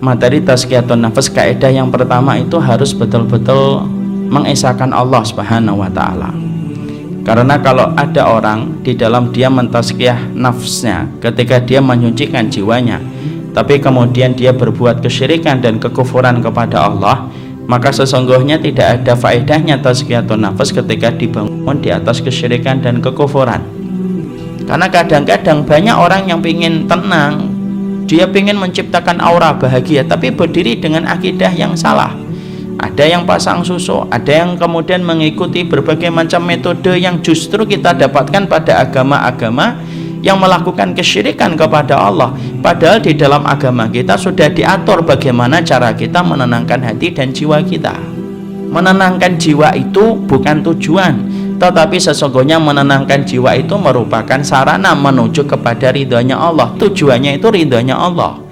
materi tazkiyatun nafas kaidah yang pertama itu harus betul-betul mengesahkan Allah Subhanahu wa taala. Karena kalau ada orang di dalam dia mentazkiyah nafsnya ketika dia menyucikan jiwanya, tapi kemudian dia berbuat kesyirikan dan kekufuran kepada Allah, maka sesungguhnya tidak ada faedahnya tazkiyatun nafas ketika dibangun di atas kesyirikan dan kekufuran karena kadang-kadang banyak orang yang ingin tenang dia ingin menciptakan aura bahagia tapi berdiri dengan akidah yang salah. Ada yang pasang susu ada yang kemudian mengikuti berbagai macam metode yang justru kita dapatkan pada agama-agama yang melakukan kesyirikan kepada Allah. Padahal di dalam agama kita sudah diatur bagaimana cara kita menenangkan hati dan jiwa kita. Menenangkan jiwa itu bukan tujuan tetapi sesungguhnya menenangkan jiwa itu merupakan sarana menuju kepada ridhonya Allah. Tujuannya itu ridhonya Allah